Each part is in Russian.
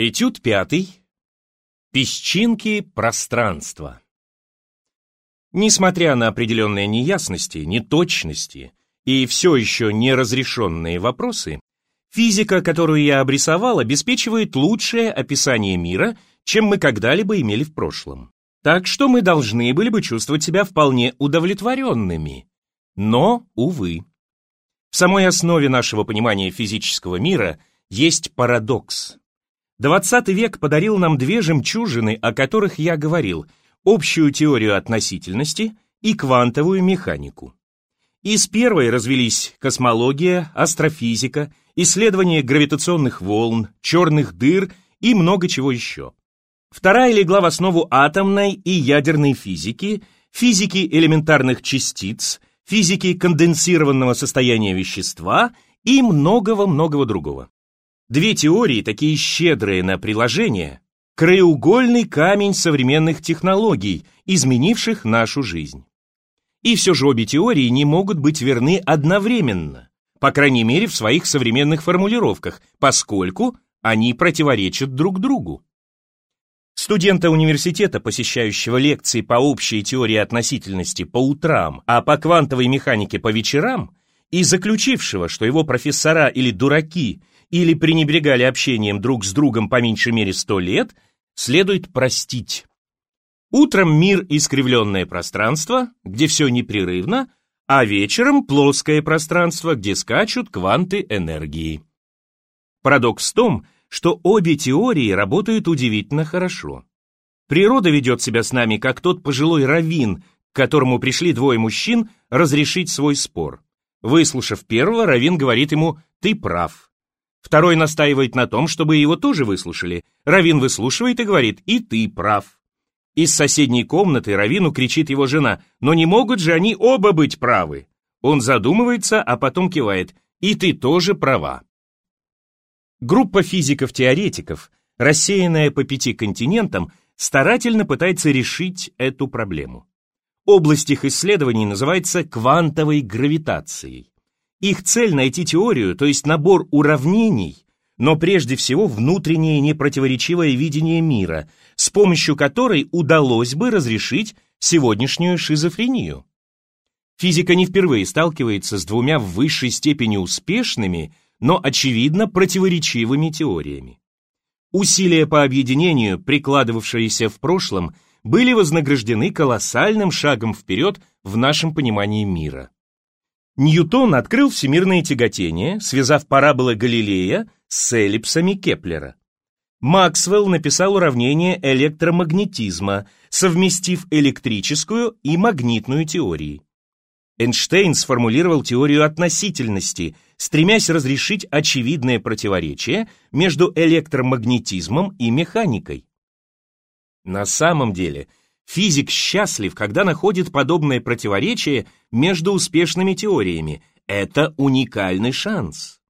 Этюд пятый. Песчинки пространства. Несмотря на определенные неясности, неточности и все еще неразрешенные вопросы, физика, которую я обрисовал, обеспечивает лучшее описание мира, чем мы когда-либо имели в прошлом. Так что мы должны были бы чувствовать себя вполне удовлетворенными. Но, увы. В самой основе нашего понимания физического мира есть парадокс. XX век подарил нам две жемчужины, о которых я говорил, общую теорию относительности и квантовую механику. Из первой развелись космология, астрофизика, исследование гравитационных волн, черных дыр и много чего еще. Вторая легла в основу атомной и ядерной физики, физики элементарных частиц, физики конденсированного состояния вещества и многого-многого другого. Две теории, такие щедрые на приложения, краеугольный камень современных технологий, изменивших нашу жизнь. И все же обе теории не могут быть верны одновременно, по крайней мере в своих современных формулировках, поскольку они противоречат друг другу. Студента университета, посещающего лекции по общей теории относительности по утрам, а по квантовой механике по вечерам, и заключившего, что его профессора или дураки или пренебрегали общением друг с другом по меньшей мере сто лет, следует простить. Утром мир — искривленное пространство, где все непрерывно, а вечером — плоское пространство, где скачут кванты энергии. Парадокс в том, что обе теории работают удивительно хорошо. Природа ведет себя с нами, как тот пожилой раввин, к которому пришли двое мужчин разрешить свой спор. Выслушав первого, раввин говорит ему «ты прав». Второй настаивает на том, чтобы его тоже выслушали. Равин выслушивает и говорит «И ты прав». Из соседней комнаты Равину кричит его жена «Но не могут же они оба быть правы». Он задумывается, а потом кивает «И ты тоже права». Группа физиков-теоретиков, рассеянная по пяти континентам, старательно пытается решить эту проблему. Область их исследований называется квантовой гравитацией. Их цель найти теорию, то есть набор уравнений, но прежде всего внутреннее непротиворечивое видение мира, с помощью которой удалось бы разрешить сегодняшнюю шизофрению. Физика не впервые сталкивается с двумя в высшей степени успешными, но очевидно противоречивыми теориями. Усилия по объединению, прикладывавшиеся в прошлом, были вознаграждены колоссальным шагом вперед в нашем понимании мира. Ньютон открыл всемирное тяготение, связав параболы Галилея с эллипсами Кеплера. Максвелл написал уравнение электромагнетизма, совместив электрическую и магнитную теории. Эйнштейн сформулировал теорию относительности, стремясь разрешить очевидное противоречие между электромагнетизмом и механикой. На самом деле, Физик счастлив, когда находит подобное противоречие между успешными теориями. Это уникальный шанс.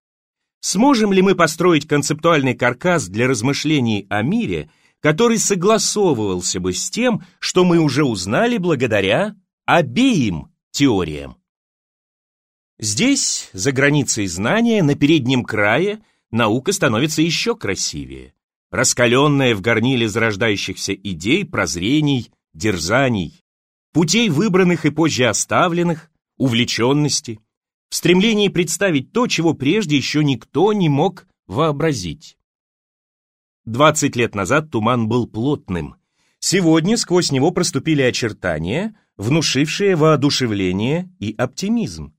Сможем ли мы построить концептуальный каркас для размышлений о мире, который согласовывался бы с тем, что мы уже узнали благодаря обеим теориям? Здесь, за границей знания, на переднем крае, наука становится еще красивее. Раскаленная в горниле зарождающихся идей, прозрений, дерзаний, путей выбранных и позже оставленных, увлеченности, в стремлении представить то, чего прежде еще никто не мог вообразить. Двадцать лет назад туман был плотным. Сегодня сквозь него проступили очертания, внушившие воодушевление и оптимизм.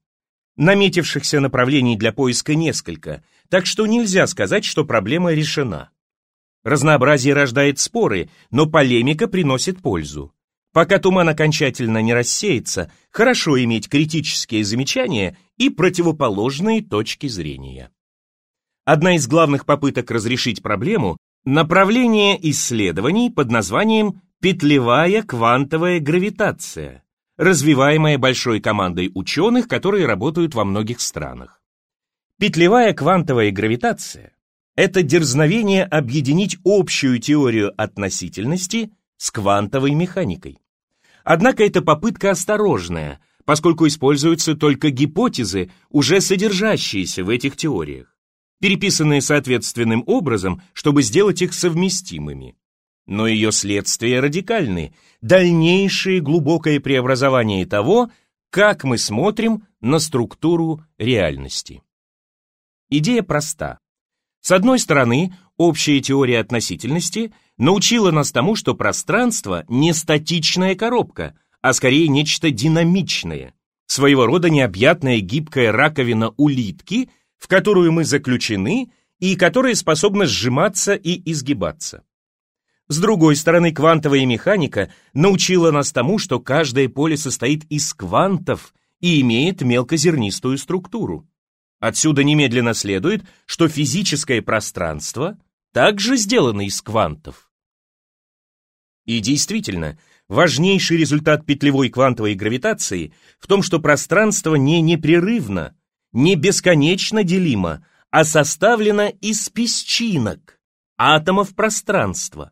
Наметившихся направлений для поиска несколько, так что нельзя сказать, что проблема решена. Разнообразие рождает споры, но полемика приносит пользу. Пока туман окончательно не рассеется, хорошо иметь критические замечания и противоположные точки зрения. Одна из главных попыток разрешить проблему – направление исследований под названием «петлевая квантовая гравитация», развиваемая большой командой ученых, которые работают во многих странах. Петлевая квантовая гравитация это дерзновение объединить общую теорию относительности с квантовой механикой. Однако эта попытка осторожная, поскольку используются только гипотезы, уже содержащиеся в этих теориях. переписанные соответственным образом, чтобы сделать их совместимыми. Но ее следствия радикальны, дальнейшее глубокое преобразование того, как мы смотрим на структуру реальности. Идея проста. С одной стороны, общая теория относительности научила нас тому, что пространство не статичная коробка, а скорее нечто динамичное, своего рода необъятная гибкая раковина улитки, в которую мы заключены и которая способна сжиматься и изгибаться. С другой стороны, квантовая механика научила нас тому, что каждое поле состоит из квантов и имеет мелкозернистую структуру. Отсюда немедленно следует, что физическое пространство также сделано из квантов. И действительно, важнейший результат петлевой квантовой гравитации в том, что пространство не непрерывно, не бесконечно делимо, а составлено из песчинок, атомов пространства.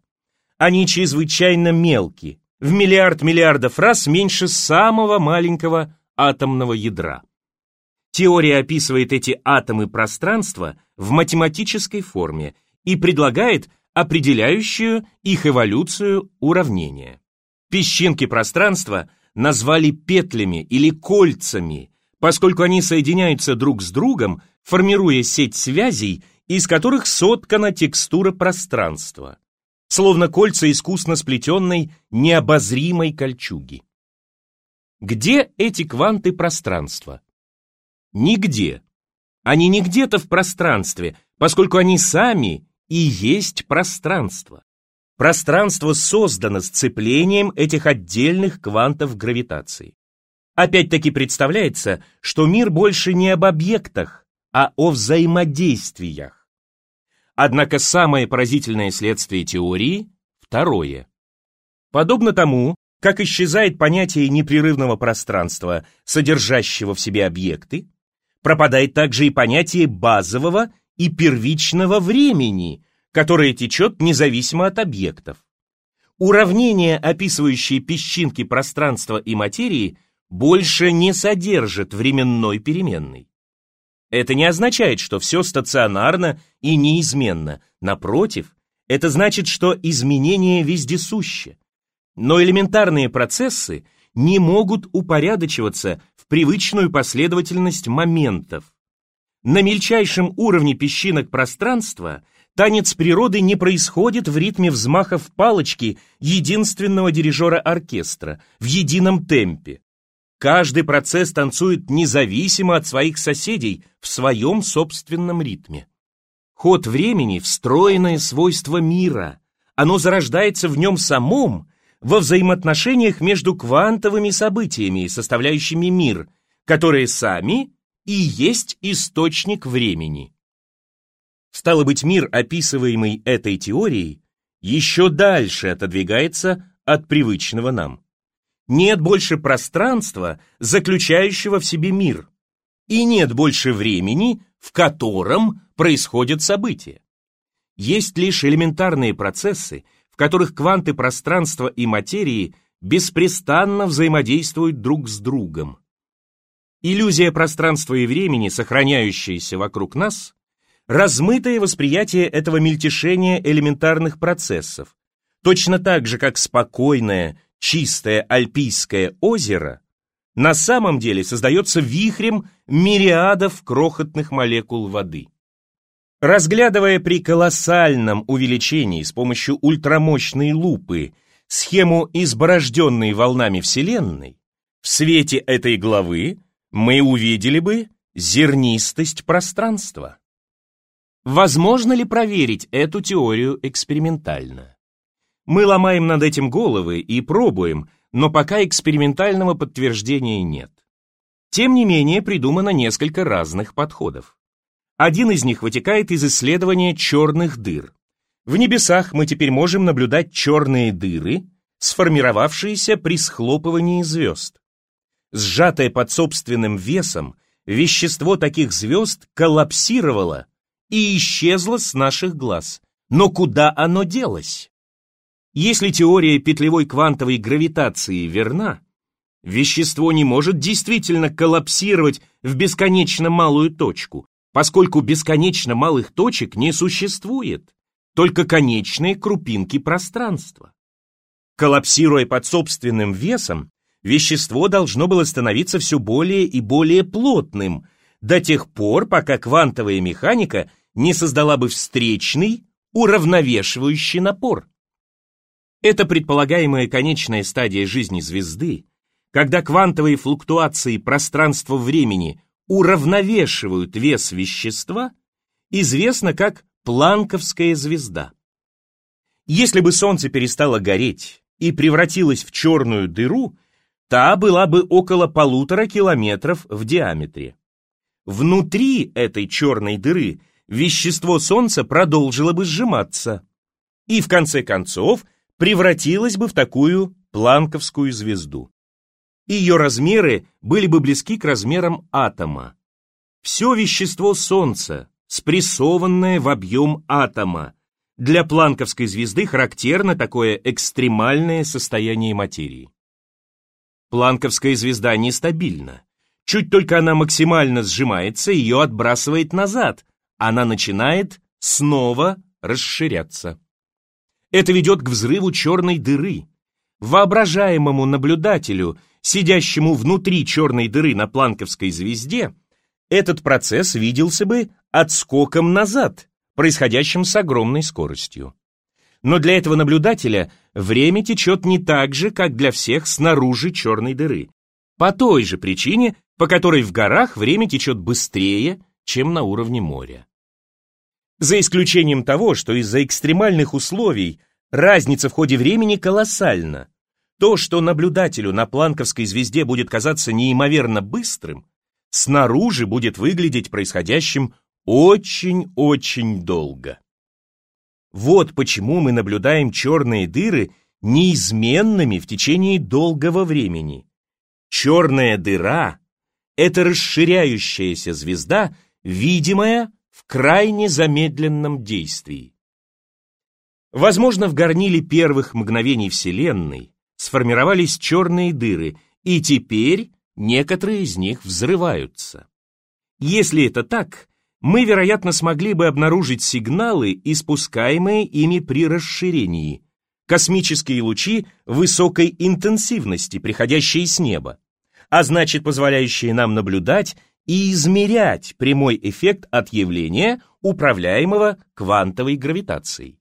Они чрезвычайно мелки, в миллиард миллиардов раз меньше самого маленького атомного ядра. Теория описывает эти атомы пространства в математической форме и предлагает определяющую их эволюцию уравнение. Песчинки пространства назвали петлями или кольцами, поскольку они соединяются друг с другом, формируя сеть связей, из которых соткана текстура пространства словно кольца искусно сплетенной необозримой кольчуги. Где эти кванты пространства? Нигде. Они не где-то в пространстве, поскольку они сами и есть пространство. Пространство создано сцеплением этих отдельных квантов гравитации. Опять-таки представляется, что мир больше не об объектах, а о взаимодействиях. Однако самое поразительное следствие теории – второе. Подобно тому, как исчезает понятие непрерывного пространства, содержащего в себе объекты, пропадает также и понятие базового и первичного времени, которое течет независимо от объектов. Уравнения, описывающие песчинки пространства и материи, больше не содержат временной переменной. Это не означает, что все стационарно и неизменно. Напротив, это значит, что изменение вездесуще. Но элементарные процессы не могут упорядочиваться привычную последовательность моментов. На мельчайшем уровне песчинок пространства танец природы не происходит в ритме взмахов палочки единственного дирижера оркестра, в едином темпе. Каждый процесс танцует независимо от своих соседей в своем собственном ритме. Ход времени – встроенное свойство мира. Оно зарождается в нем самом, во взаимоотношениях между квантовыми событиями, составляющими мир, которые сами и есть источник времени. Стало быть, мир, описываемый этой теорией, еще дальше отодвигается от привычного нам. Нет больше пространства, заключающего в себе мир, и нет больше времени, в котором происходят события. Есть лишь элементарные процессы, которых кванты пространства и материи беспрестанно взаимодействуют друг с другом. Иллюзия пространства и времени, сохраняющаяся вокруг нас, размытое восприятие этого мельтешения элементарных процессов, точно так же, как спокойное, чистое Альпийское озеро на самом деле создается вихрем мириадов крохотных молекул воды. Разглядывая при колоссальном увеличении с помощью ультрамощной лупы схему изборожденной волнами Вселенной, в свете этой главы мы увидели бы зернистость пространства. Возможно ли проверить эту теорию экспериментально? Мы ломаем над этим головы и пробуем, но пока экспериментального подтверждения нет. Тем не менее, придумано несколько разных подходов. Один из них вытекает из исследования черных дыр. В небесах мы теперь можем наблюдать черные дыры, сформировавшиеся при схлопывании звезд. Сжатое под собственным весом, вещество таких звезд коллапсировало и исчезло с наших глаз. Но куда оно делось? Если теория петлевой квантовой гравитации верна, вещество не может действительно коллапсировать в бесконечно малую точку, поскольку бесконечно малых точек не существует, только конечные крупинки пространства. Коллапсируя под собственным весом, вещество должно было становиться все более и более плотным до тех пор, пока квантовая механика не создала бы встречный, уравновешивающий напор. Это предполагаемая конечная стадия жизни звезды, когда квантовые флуктуации пространства-времени уравновешивают вес вещества, известно как Планковская звезда. Если бы Солнце перестало гореть и превратилось в черную дыру, та была бы около полутора километров в диаметре. Внутри этой черной дыры вещество Солнца продолжило бы сжиматься и, в конце концов, превратилось бы в такую планковскую звезду. Ее размеры были бы близки к размерам атома. Все вещество Солнца, спрессованное в объем атома, для планковской звезды характерно такое экстремальное состояние материи. Планковская звезда нестабильна. Чуть только она максимально сжимается, ее отбрасывает назад, она начинает снова расширяться. Это ведет к взрыву черной дыры. Воображаемому наблюдателю, сидящему внутри черной дыры на планковской звезде, этот процесс виделся бы отскоком назад, происходящим с огромной скоростью. Но для этого наблюдателя время течет не так же, как для всех снаружи черной дыры. По той же причине, по которой в горах время течет быстрее, чем на уровне моря. За исключением того, что из-за экстремальных условий разница в ходе времени колоссальна. То, что наблюдателю на планковской звезде будет казаться неимоверно быстрым, снаружи будет выглядеть происходящим очень-очень долго. Вот почему мы наблюдаем черные дыры неизменными в течение долгого времени. Черная дыра — это расширяющаяся звезда, видимая в крайне замедленном действии. Возможно, в горниле первых мгновений Вселенной сформировались черные дыры, и теперь некоторые из них взрываются. Если это так, мы, вероятно, смогли бы обнаружить сигналы, испускаемые ими при расширении, космические лучи высокой интенсивности, приходящие с неба, а значит, позволяющие нам наблюдать и измерять прямой эффект от явления, управляемого квантовой гравитацией.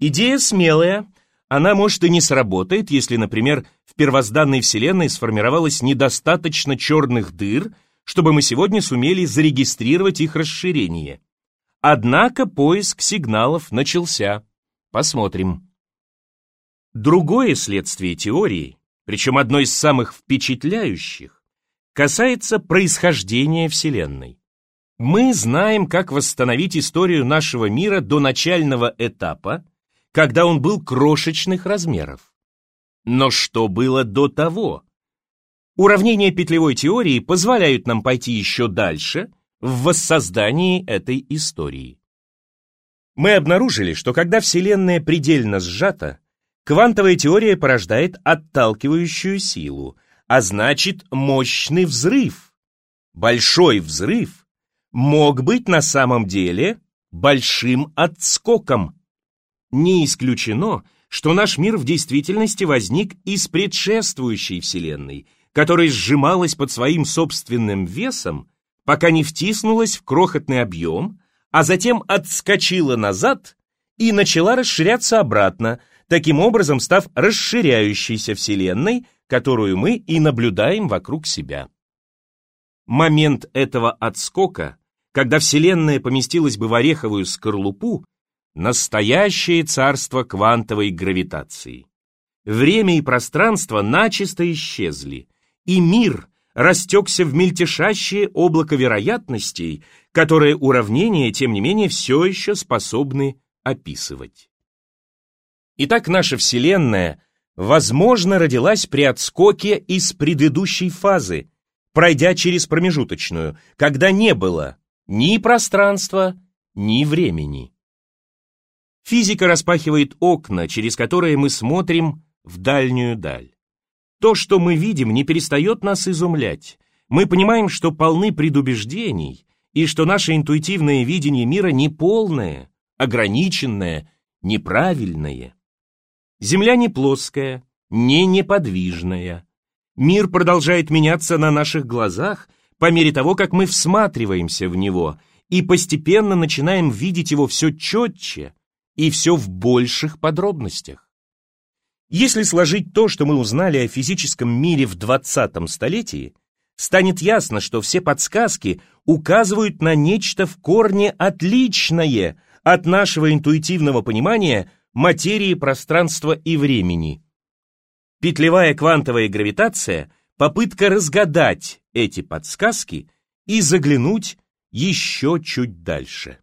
Идея смелая, она может и не сработает, если, например, в первозданной Вселенной сформировалось недостаточно черных дыр, чтобы мы сегодня сумели зарегистрировать их расширение. Однако поиск сигналов начался. Посмотрим. Другое следствие теории, причем одно из самых впечатляющих, касается происхождения Вселенной. Мы знаем, как восстановить историю нашего мира до начального этапа, когда он был крошечных размеров. Но что было до того? Уравнения петлевой теории позволяют нам пойти еще дальше в воссоздании этой истории. Мы обнаружили, что когда Вселенная предельно сжата, квантовая теория порождает отталкивающую силу – а значит мощный взрыв. Большой взрыв мог быть на самом деле большим отскоком. Не исключено, что наш мир в действительности возник из предшествующей Вселенной, которая сжималась под своим собственным весом, пока не втиснулась в крохотный объем, а затем отскочила назад и начала расширяться обратно, таким образом став расширяющейся Вселенной, которую мы и наблюдаем вокруг себя. Момент этого отскока, когда Вселенная поместилась бы в ореховую скорлупу, настоящее царство квантовой гравитации. Время и пространство начисто исчезли, и мир растекся в мельтешащее облако вероятностей, которые уравнения, тем не менее, все еще способны описывать. Итак, наша Вселенная возможно, родилась при отскоке из предыдущей фазы, пройдя через промежуточную, когда не было ни пространства, ни времени. Физика распахивает окна, через которые мы смотрим в дальнюю даль. То, что мы видим, не перестает нас изумлять. Мы понимаем, что полны предубеждений, и что наше интуитивное видение мира неполное, ограниченное, неправильное. Земля не плоская, не неподвижная. Мир продолжает меняться на наших глазах по мере того, как мы всматриваемся в него и постепенно начинаем видеть его все четче и все в больших подробностях. Если сложить то, что мы узнали о физическом мире в 20 столетии, станет ясно, что все подсказки указывают на нечто в корне отличное от нашего интуитивного понимания материи, пространства и времени. Петлевая квантовая гравитация – попытка разгадать эти подсказки и заглянуть еще чуть дальше.